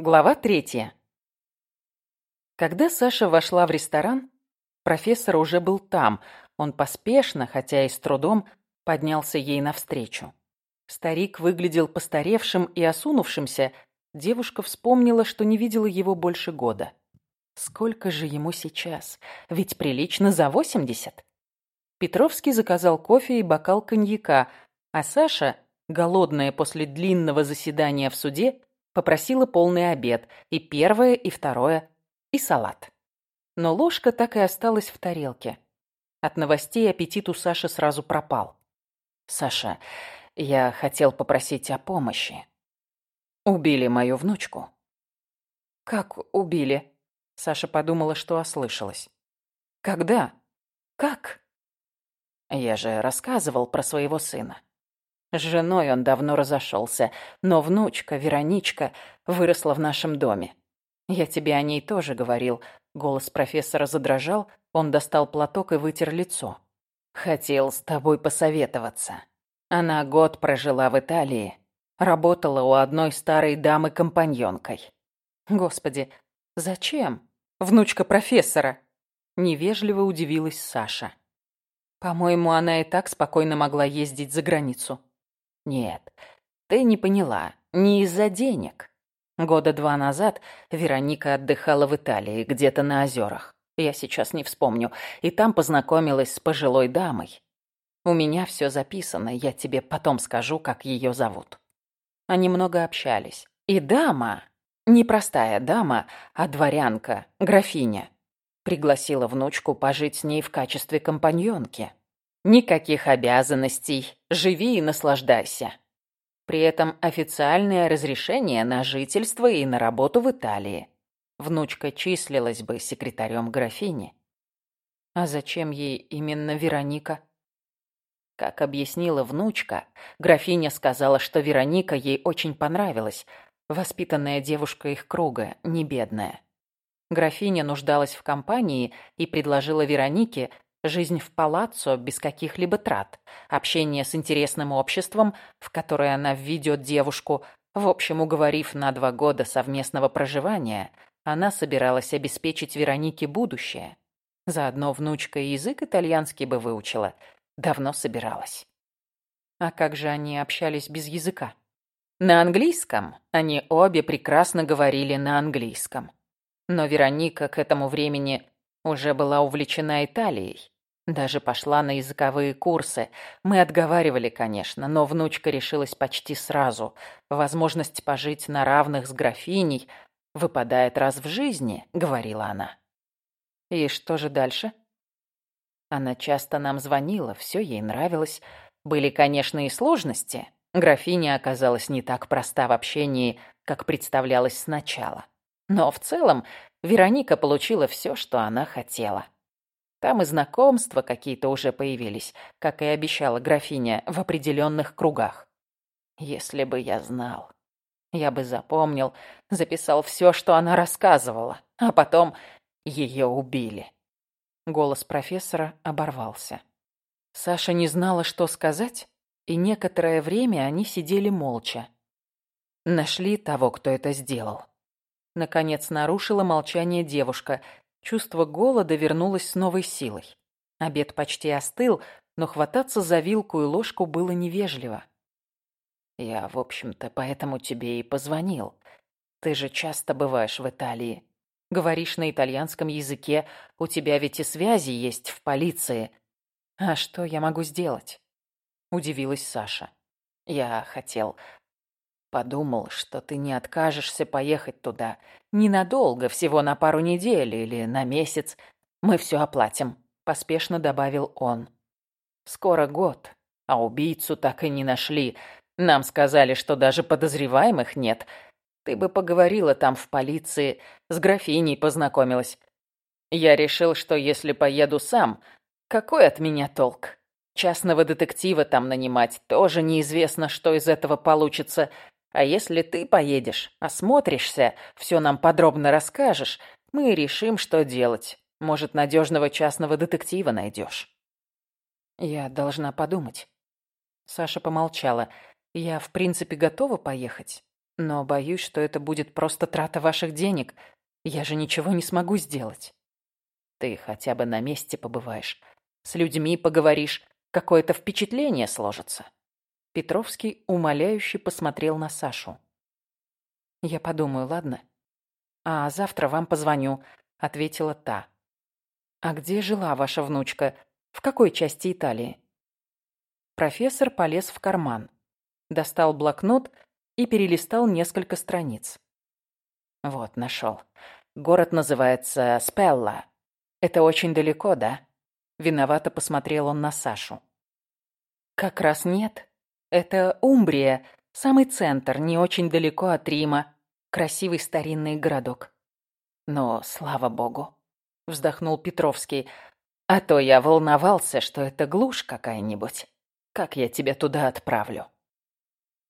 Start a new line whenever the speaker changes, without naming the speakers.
Глава третья. Когда Саша вошла в ресторан, профессор уже был там. Он поспешно, хотя и с трудом, поднялся ей навстречу. Старик выглядел постаревшим и осунувшимся. Девушка вспомнила, что не видела его больше года. Сколько же ему сейчас? Ведь прилично за восемьдесят. Петровский заказал кофе и бокал коньяка, а Саша, голодная после длинного заседания в суде, Попросила полный обед. И первое, и второе, и салат. Но ложка так и осталась в тарелке. От новостей аппетит у Саши сразу пропал. «Саша, я хотел попросить о помощи. Убили мою внучку». «Как убили?» Саша подумала, что ослышалась. «Когда? Как?» Я же рассказывал про своего сына. С женой он давно разошелся, но внучка, Вероничка, выросла в нашем доме. Я тебе о ней тоже говорил. Голос профессора задрожал, он достал платок и вытер лицо. Хотел с тобой посоветоваться. Она год прожила в Италии, работала у одной старой дамы компаньонкой. Господи, зачем? Внучка профессора. Невежливо удивилась Саша. По-моему, она и так спокойно могла ездить за границу. Нет, ты не поняла. Не из-за денег. Года два назад Вероника отдыхала в Италии, где-то на озерах. Я сейчас не вспомню. И там познакомилась с пожилой дамой. У меня все записано, я тебе потом скажу, как ее зовут. Они много общались. И дама, не простая дама, а дворянка, графиня, пригласила внучку пожить с ней в качестве компаньонки. Никаких обязанностей. Живи и наслаждайся. При этом официальное разрешение на жительство и на работу в Италии. Внучка числилась бы секретарем графини. А зачем ей именно Вероника? Как объяснила внучка, графиня сказала, что Вероника ей очень понравилась. Воспитанная девушка их круга, не бедная. Графиня нуждалась в компании и предложила Веронике Жизнь в палаццо без каких-либо трат, общение с интересным обществом, в которое она введет девушку, в общем, уговорив на два года совместного проживания, она собиралась обеспечить Веронике будущее. Заодно внучка язык итальянский бы выучила. Давно собиралась. А как же они общались без языка? На английском они обе прекрасно говорили на английском. Но Вероника к этому времени уже была увлечена Италией. Даже пошла на языковые курсы. Мы отговаривали, конечно, но внучка решилась почти сразу. Возможность пожить на равных с графиней выпадает раз в жизни, говорила она. И что же дальше? Она часто нам звонила, все ей нравилось. Были, конечно, и сложности. Графиня оказалась не так проста в общении, как представлялось сначала. Но в целом Вероника получила все, что она хотела. Там и знакомства какие-то уже появились, как и обещала графиня, в определенных кругах. Если бы я знал, я бы запомнил, записал все, что она рассказывала, а потом ее убили. Голос профессора оборвался. Саша не знала, что сказать, и некоторое время они сидели молча. Нашли того, кто это сделал. Наконец нарушила молчание девушка. Чувство голода вернулось с новой силой. Обед почти остыл, но хвататься за вилку и ложку было невежливо. «Я, в общем-то, поэтому тебе и позвонил. Ты же часто бываешь в Италии. Говоришь на итальянском языке, у тебя ведь и связи есть в полиции. А что я могу сделать?» Удивилась Саша. «Я хотел Подумал, что ты не откажешься поехать туда. Ненадолго, всего на пару недель или на месяц. Мы все оплатим», — поспешно добавил он. «Скоро год, а убийцу так и не нашли. Нам сказали, что даже подозреваемых нет. Ты бы поговорила там в полиции, с графиней познакомилась. Я решил, что если поеду сам, какой от меня толк? Частного детектива там нанимать тоже неизвестно, что из этого получится. А если ты поедешь, осмотришься, все нам подробно расскажешь, мы решим, что делать. Может, надежного частного детектива найдешь. Я должна подумать. Саша помолчала. Я, в принципе, готова поехать. Но боюсь, что это будет просто трата ваших денег. Я же ничего не смогу сделать. Ты хотя бы на месте побываешь. С людьми поговоришь. Какое-то впечатление сложится. Петровский умоляюще посмотрел на Сашу. «Я подумаю, ладно?» «А завтра вам позвоню», — ответила та. «А где жила ваша внучка? В какой части Италии?» Профессор полез в карман, достал блокнот и перелистал несколько страниц. Вот, нашел. Город называется Спелла. Это очень далеко, да? Виновато посмотрел он на Сашу. Как раз нет. Это Умбрия, самый центр, не очень далеко от Рима. Красивый старинный городок. Но, слава богу, вздохнул Петровский, а то я волновался, что это глушь какая-нибудь. Как я тебя туда отправлю?